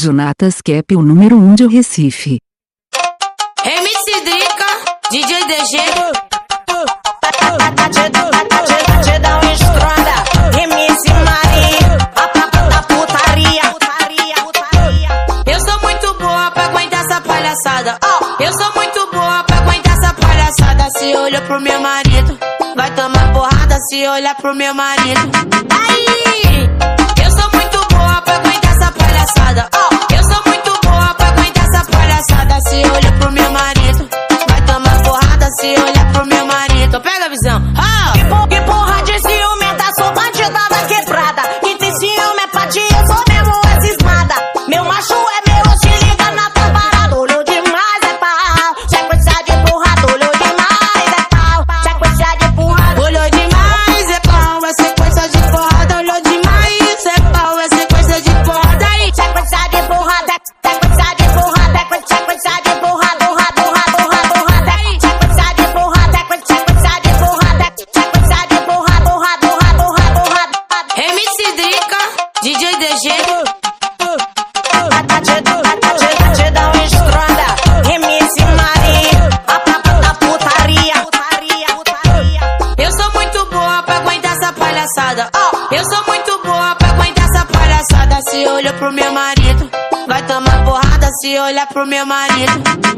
Jonatas Cap, o número 1 um de Recife. MC Drica, DJ DG. Eu sou muito boa pra aguentar essa palhaçada. Oh, eu sou muito boa pra aguentar essa palhaçada. Se olha pro meu marido, vai tomar porrada. Se pro meu marido. DJ DG. Te tá, tá, tá, dá uma estrada, MC Maria, a putaria. Eu sou muito boa pra aguentar essa palhaçada. Eu sou muito boa pra aguentar essa palhaçada. Se olha pro meu marido, vai tomar porrada. Se olha pro meu marido.